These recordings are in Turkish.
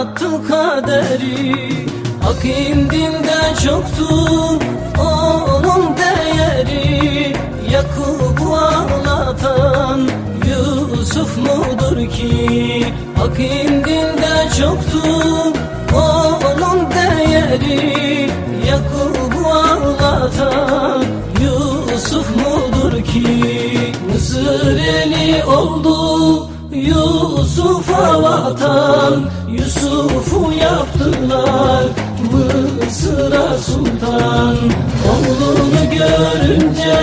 kuyuya attı kaderi Hak indinde çoktu onun değeri. Yakup'u ağlatan Yusuf mudur ki? Hak indinde çoktu onun değeri. Yakup'u ağlatan Yusuf mudur ki? Mısır eli oldu Yusuf'a vatan Yusuf'u yaptılar Mısır'a sultan. Oğlunu görünce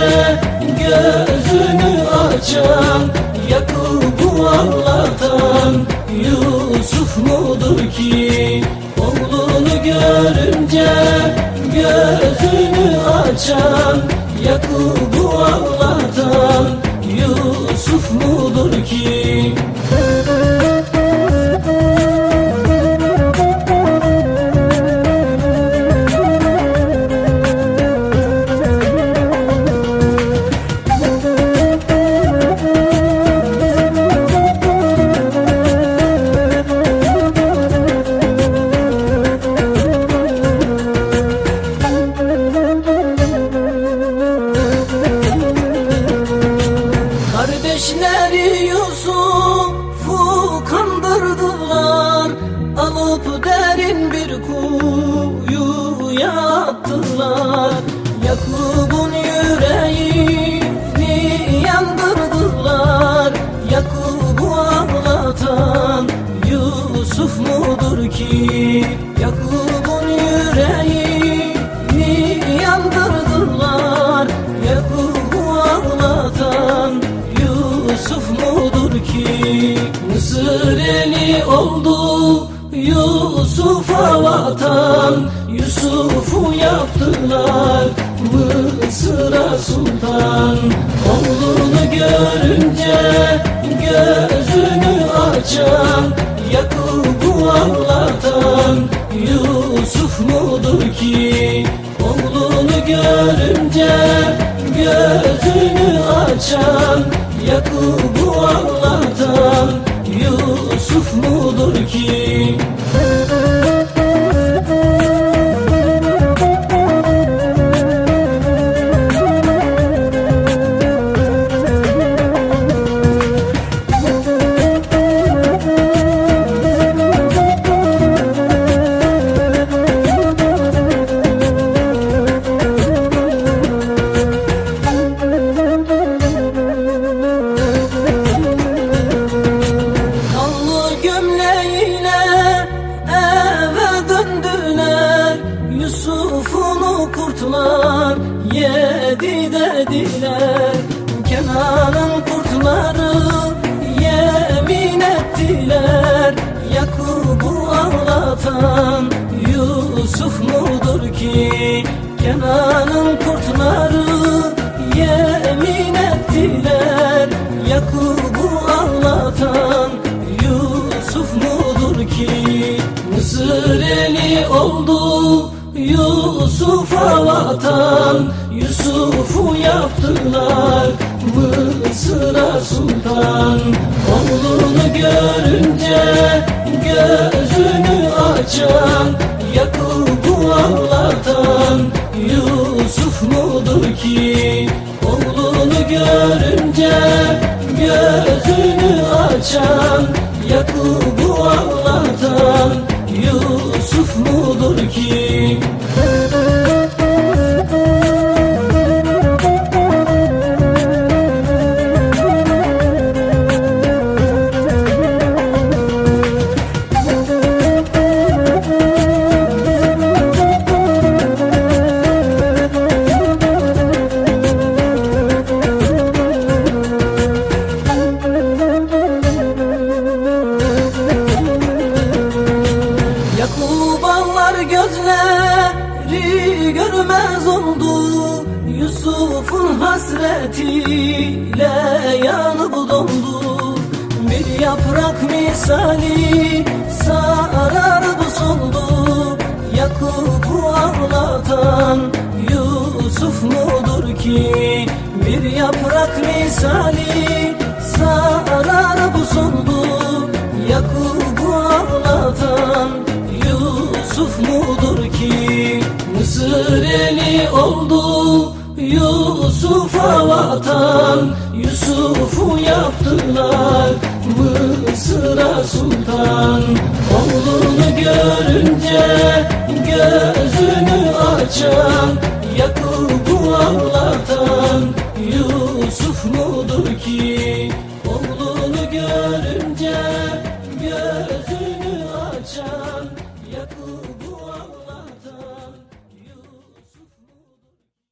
gözünü açan Yakup'u ağlatan Yusuf mudur ki? Oğlunu görünce gözünü açan Yakup'u ağlatan Yusuf mudur ki ki Yakup'un yüreğini yandırdılar. Yakup'u ağlatan Yusuf mudur ki Mısır eli oldu Yusuf'a vatan. Yusuf'u yaptılar Mısır'a sultan. Oğlunu görünce gözünü açan Yakup'u ağlatan Yusuf mudur ki? Oğlunu görünce gözünü açan Yakup'u ağlatan Yusuf mudur ki yedi dediler Kenan'ın kurtları yemin ettiler. Yakup'u ağlatan Yusuf mudur ki? Kenan'ın kurtları yemin ettiler. Yakup'u ağlatan Yusuf mudur ki? Mısır eli oldu Yusuf'a vatan Yusuf'u yaptılar Mısır'a sultan. Oğlunu görünce gözünü açan Yakup'u ağlatan Yusuf mudur ki? Oğlunu görünce gözünü açan Yusuf'un hasretiyle yanıp dondu. Bir yaprak misali sararıp soldu. Yakup'u ağlatan Yusuf mudur ki? Bir yaprak misali sararıp soldu. Yakup'u ağlatan Yusuf mudur ki? Mısır eli oldu Yusuf'a vatan Yusuf'u yaptılar. Mısır'a sultan. Oğlunu görünce Gözünü açan Yakup'u ağlatan Yusuf